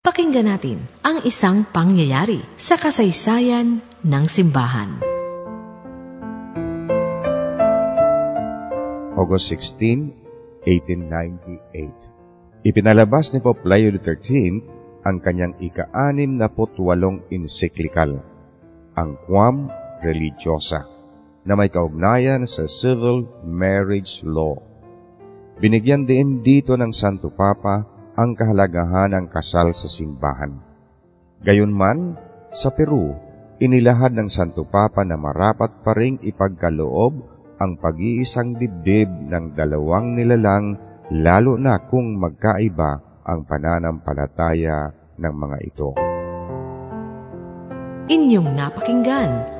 Pakinggan natin ang isang pangyayari sa kasaysayan ng simbahan. August 16, 1898 Ipinalabas ni Pope Leo XIII ang kanyang ika-anim na putwalong encyclical, ang Quam Religiosa, na may kaugnayan sa civil marriage law. Binigyan din dito ng Santo Papa ang kahalagahan ng kasal sa simbahan. Gayunman, sa Peru, inilahad ng Santo Papa na marapat pa ring ipagkaloob ang pag-iisang dibdib ng dalawang nilalang lalo na kung magkaiba ang pananampalataya ng mga ito. Inyong napakinggan